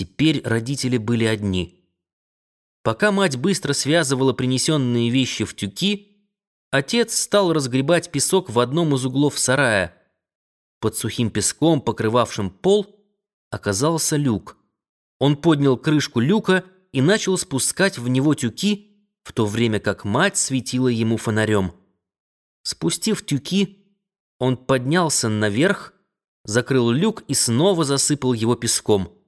Теперь родители были одни. Пока мать быстро связывала принесенные вещи в тюки, отец стал разгребать песок в одном из углов сарая. Под сухим песком, покрывавшим пол, оказался люк. Он поднял крышку люка и начал спускать в него тюки, в то время как мать светила ему фонарем. Спустив тюки, он поднялся наверх, закрыл люк и снова засыпал его песком.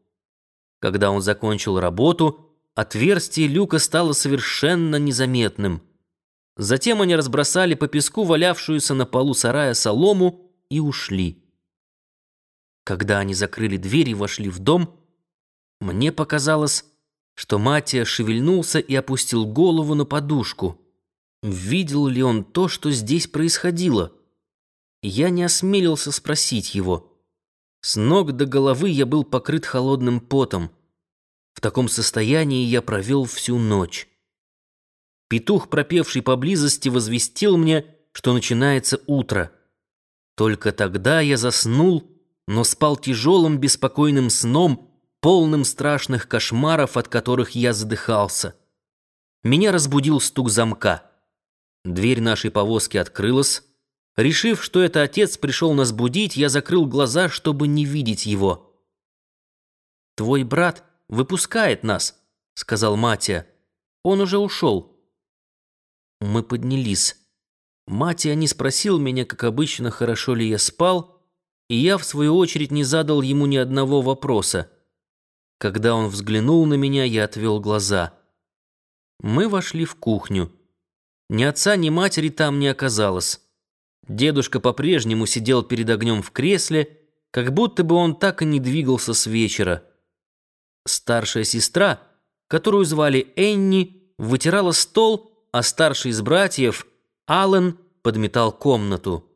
Когда он закончил работу, отверстие люка стало совершенно незаметным. Затем они разбросали по песку валявшуюся на полу сарая солому и ушли. Когда они закрыли дверь и вошли в дом, мне показалось, что Матия шевельнулся и опустил голову на подушку. Видел ли он то, что здесь происходило? Я не осмелился спросить его. С ног до головы я был покрыт холодным потом. Таком состоянии я провел всю ночь. Петух, пропевший поблизости, возвестил мне, что начинается утро. Только тогда я заснул, но спал тяжелым беспокойным сном, полным страшных кошмаров, от которых я задыхался. Меня разбудил стук замка. Дверь нашей повозки открылась. Решив, что это отец пришел нас будить, я закрыл глаза, чтобы не видеть его. «Твой брат выпускает нас», — сказал Матия. «Он уже ушел». Мы поднялись. Матия не спросил меня, как обычно, хорошо ли я спал, и я, в свою очередь, не задал ему ни одного вопроса. Когда он взглянул на меня, я отвел глаза. Мы вошли в кухню. Ни отца, ни матери там не оказалось. Дедушка по-прежнему сидел перед огнем в кресле, как будто бы он так и не двигался с вечера. Старшая сестра, которую звали Энни, вытирала стол, а старший из братьев, Аллен, подметал комнату.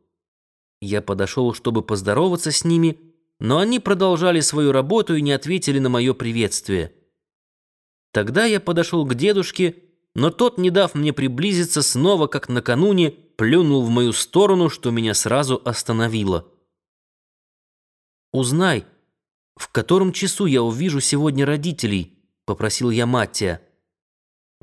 Я подошел, чтобы поздороваться с ними, но они продолжали свою работу и не ответили на мое приветствие. Тогда я подошел к дедушке, но тот, не дав мне приблизиться, снова, как накануне, плюнул в мою сторону, что меня сразу остановило. «Узнай, в котором часу я увижу сегодня родителей?» — попросил я Маттия.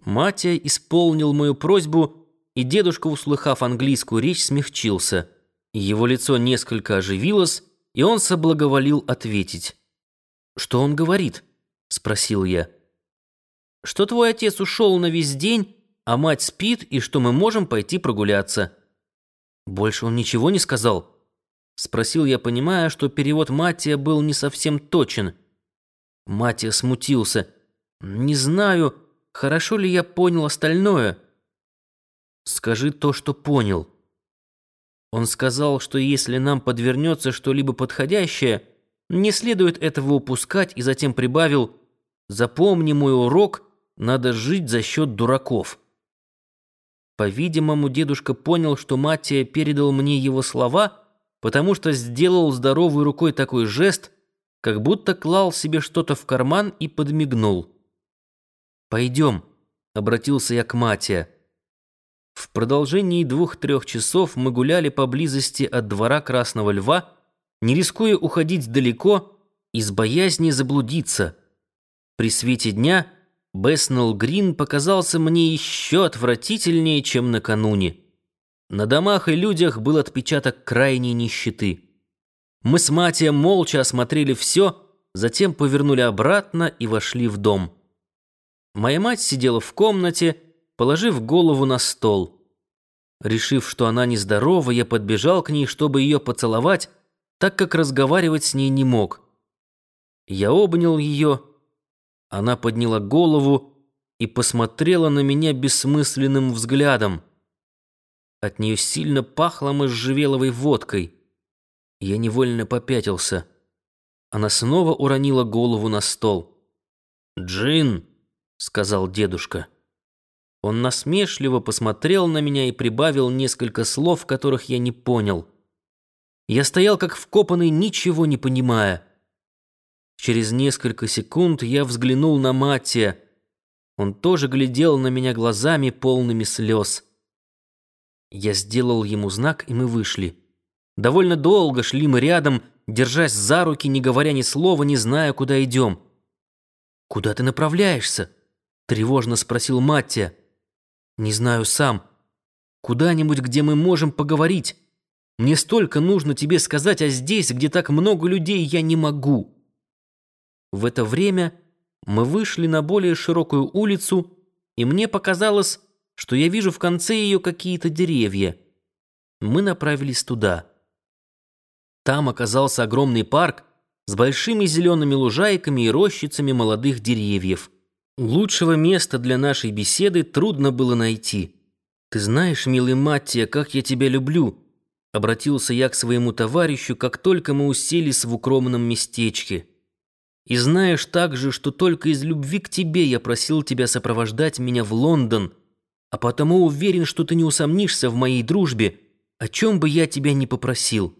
Маттия исполнил мою просьбу, и дедушка, услыхав английскую речь, смягчился. Его лицо несколько оживилось, и он соблаговолил ответить. «Что он говорит?» — спросил я что твой отец ушел на весь день, а мать спит, и что мы можем пойти прогуляться». «Больше он ничего не сказал?» Спросил я, понимая, что перевод Матия был не совсем точен. Матия смутился. «Не знаю, хорошо ли я понял остальное». «Скажи то, что понял». Он сказал, что если нам подвернется что-либо подходящее, не следует этого упускать, и затем прибавил «Запомни мой урок надо жить за счет дураков. По-видимому, дедушка понял, что Матия передал мне его слова, потому что сделал здоровой рукой такой жест, как будто клал себе что-то в карман и подмигнул. «Пойдем», — обратился я к Матия. В продолжении двух-трех часов мы гуляли поблизости от двора Красного Льва, не рискуя уходить далеко, из боязни заблудиться. При свете дня — Бэснелл Грин показался мне еще отвратительнее, чем накануне. На домах и людях был отпечаток крайней нищеты. Мы с Матием молча осмотрели все, затем повернули обратно и вошли в дом. Моя мать сидела в комнате, положив голову на стол. Решив, что она нездорова, я подбежал к ней, чтобы ее поцеловать, так как разговаривать с ней не мог. Я обнял ее она подняла голову и посмотрела на меня бессмысленным взглядом. От нее сильно пахло можжевеловой водкой. Я невольно попятился. Она снова уронила голову на стол. «Джин!» — сказал дедушка. Он насмешливо посмотрел на меня и прибавил несколько слов, которых я не понял. Я стоял как вкопанный, ничего не понимая. Через несколько секунд я взглянул на Матия. Он тоже глядел на меня глазами, полными слез. Я сделал ему знак, и мы вышли. Довольно долго шли мы рядом, держась за руки, не говоря ни слова, не зная, куда идем. «Куда ты направляешься?» — тревожно спросил Маттия. «Не знаю сам. Куда-нибудь, где мы можем поговорить. Мне столько нужно тебе сказать, а здесь, где так много людей, я не могу». В это время мы вышли на более широкую улицу, и мне показалось, что я вижу в конце ее какие-то деревья. Мы направились туда. Там оказался огромный парк с большими зелеными лужайками и рощицами молодых деревьев. Лучшего места для нашей беседы трудно было найти. «Ты знаешь, милый Маттия, как я тебя люблю», — обратился я к своему товарищу, как только мы уселись в укромном местечке. «И знаешь также, что только из любви к тебе я просил тебя сопровождать меня в Лондон, а потому уверен, что ты не усомнишься в моей дружбе, о чем бы я тебя ни попросил».